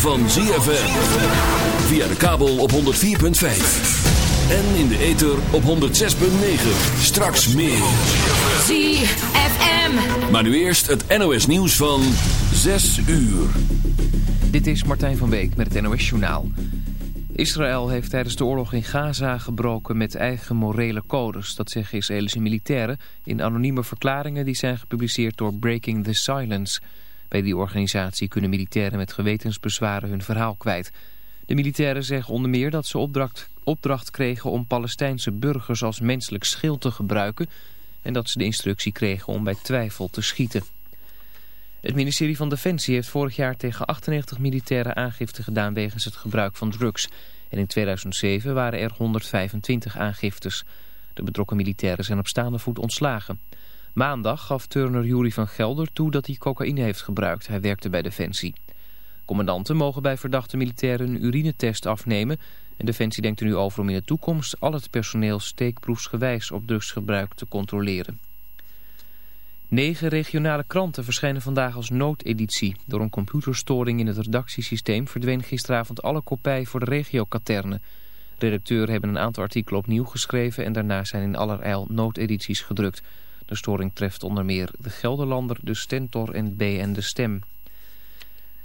Van ZFM. Via de kabel op 104.5. En in de ether op 106.9. Straks meer. ZFM. Maar nu eerst het NOS nieuws van 6 uur. Dit is Martijn van Beek met het NOS Journaal. Israël heeft tijdens de oorlog in Gaza gebroken met eigen morele codes. Dat zeggen Israëlische militairen in anonieme verklaringen die zijn gepubliceerd door Breaking the Silence. Bij die organisatie kunnen militairen met gewetensbezwaren hun verhaal kwijt. De militairen zeggen onder meer dat ze opdracht, opdracht kregen om Palestijnse burgers als menselijk schild te gebruiken... en dat ze de instructie kregen om bij twijfel te schieten. Het ministerie van Defensie heeft vorig jaar tegen 98 militairen aangifte gedaan wegens het gebruik van drugs. En in 2007 waren er 125 aangiftes. De betrokken militairen zijn op staande voet ontslagen. Maandag gaf Turner Jury van Gelder toe dat hij cocaïne heeft gebruikt. Hij werkte bij Defensie. Commandanten mogen bij verdachte militairen een urinetest afnemen. En Defensie denkt er nu over om in de toekomst al het personeel steekproefsgewijs op drugsgebruik te controleren. Negen regionale kranten verschijnen vandaag als noodeditie. Door een computerstoring in het redactiesysteem verdween gisteravond alle kopij voor de regiokaterne. Redacteuren hebben een aantal artikelen opnieuw geschreven en daarna zijn in allerijl noodedities gedrukt. De storing treft onder meer de Gelderlander, de Stentor en BN De Stem.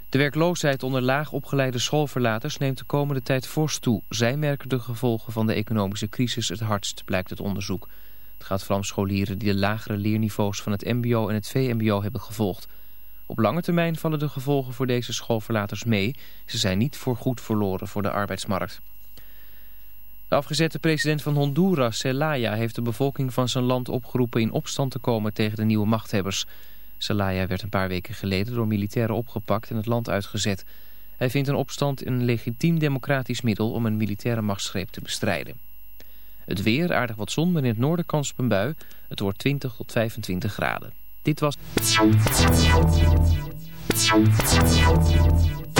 De werkloosheid onder laag opgeleide schoolverlaters neemt de komende tijd fors toe. Zij merken de gevolgen van de economische crisis het hardst, blijkt het onderzoek. Het gaat vooral om scholieren die de lagere leerniveaus van het mbo en het vmbo hebben gevolgd. Op lange termijn vallen de gevolgen voor deze schoolverlaters mee. Ze zijn niet voorgoed verloren voor de arbeidsmarkt. De afgezette president van Honduras, Zelaya, heeft de bevolking van zijn land opgeroepen in opstand te komen tegen de nieuwe machthebbers. Zelaya werd een paar weken geleden door militairen opgepakt en het land uitgezet. Hij vindt een opstand een legitiem democratisch middel om een militaire machtsgreep te bestrijden. Het weer, aardig wat zon, maar in het noorden kans op een bui. Het wordt 20 tot 25 graden. Dit was...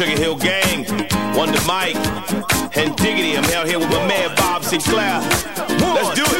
Sugar Hill Gang, Wonder Mike, and Diggity. I'm out here with my man Bob Sinclair. Let's do it.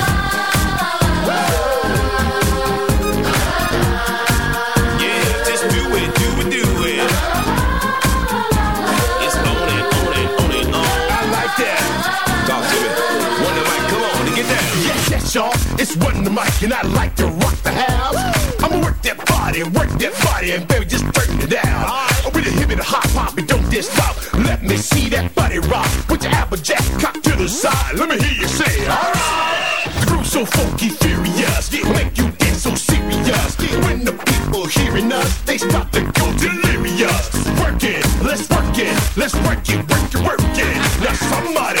It's running the mic and I like to rock the house. I'ma work that body, work that body, and baby, just turn it down. Right. With a hip and a hop hop and don't stop. Let me see that body rock. Put your applejack cock to the side. Let me hear you say, alright. The groove's so funky, furious, it make you dance so serious. When the people hearing us, they start to go delirious. Work it, let's work it, let's work it, work it, work it. Now somebody,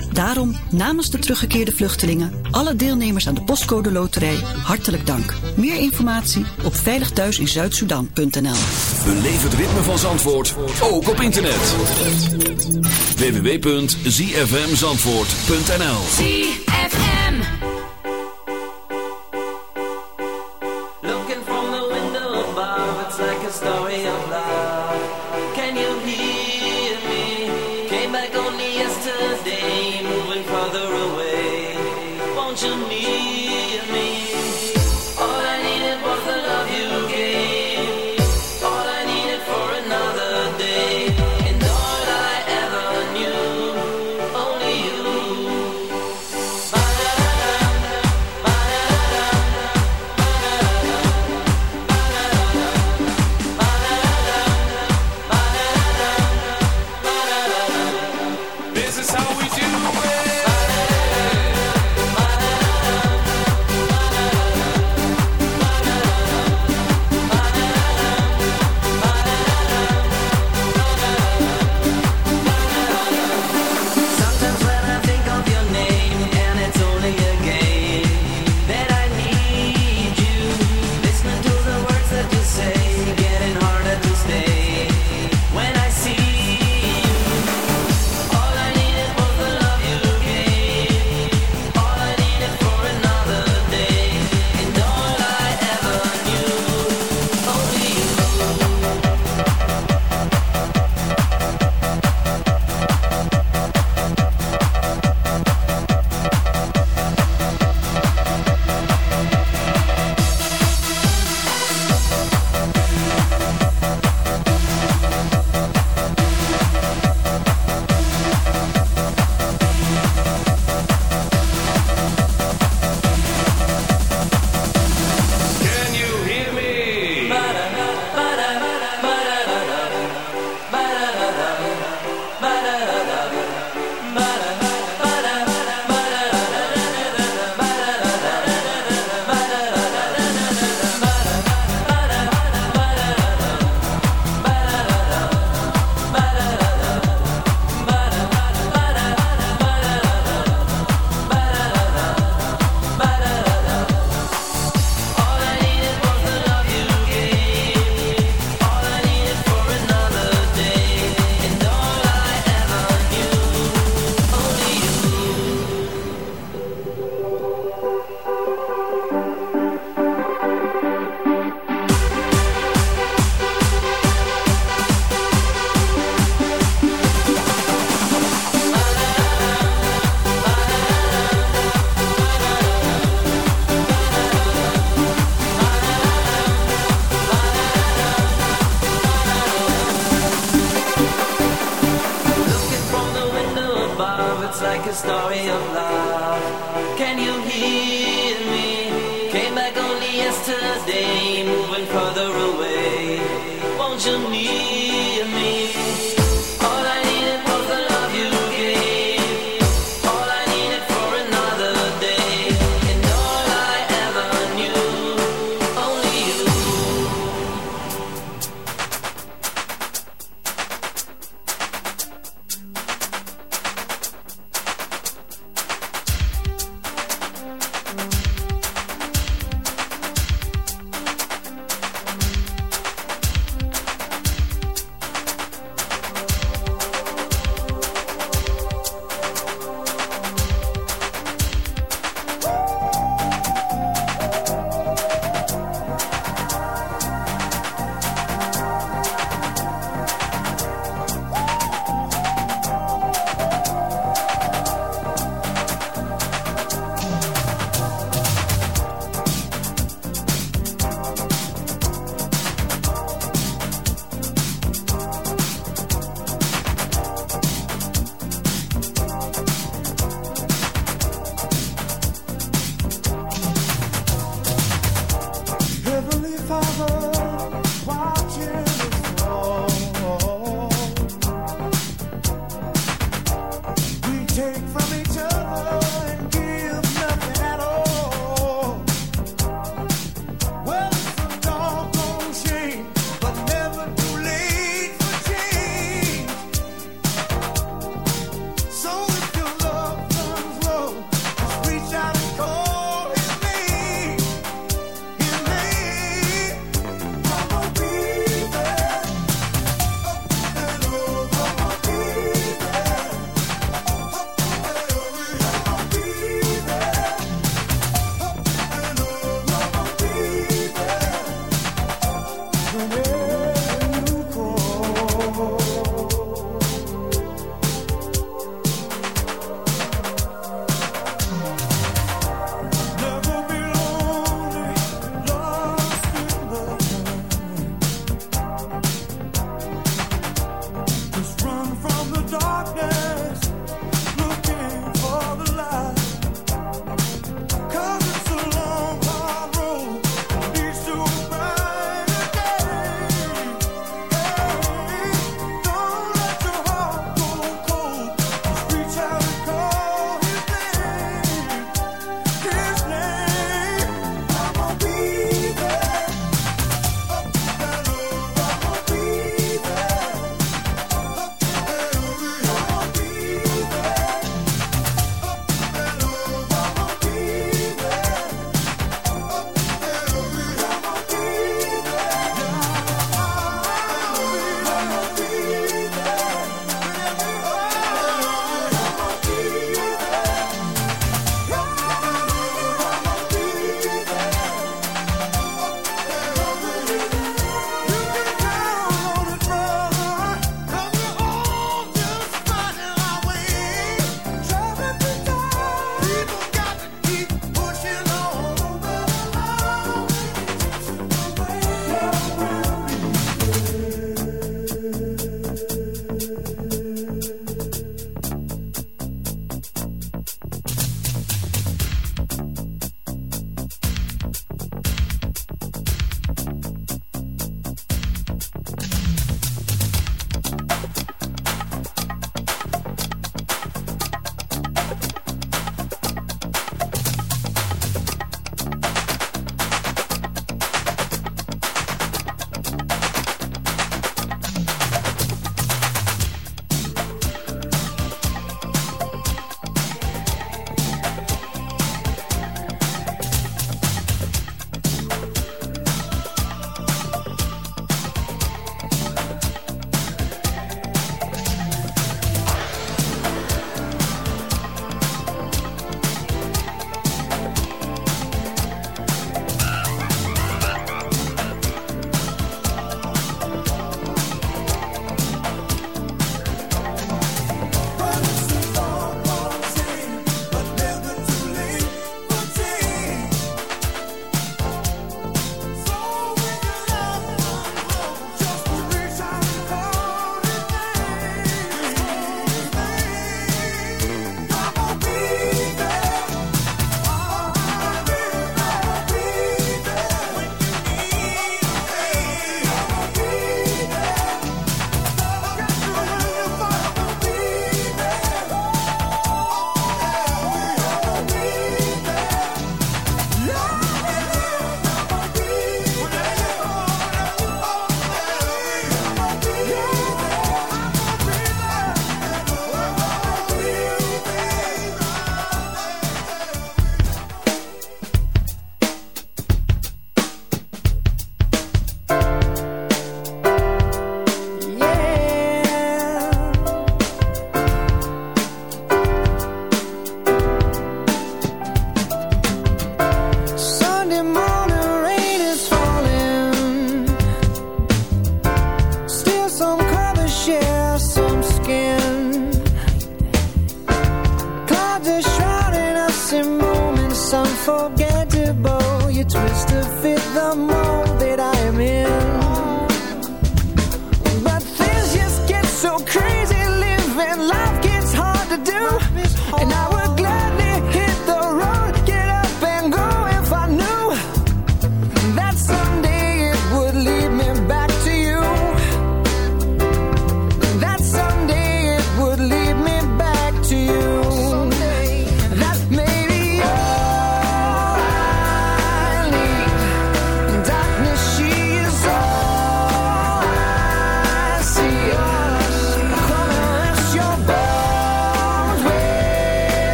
Daarom namens de teruggekeerde vluchtelingen, alle deelnemers aan de Postcode Loterij, hartelijk dank. Meer informatie op veiligthuisinzuidsudan.nl. Beleef het ritme van Zandvoort ook op internet. www.zfmzandvoort.nl. near me.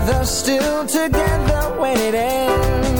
together, still together when it ends.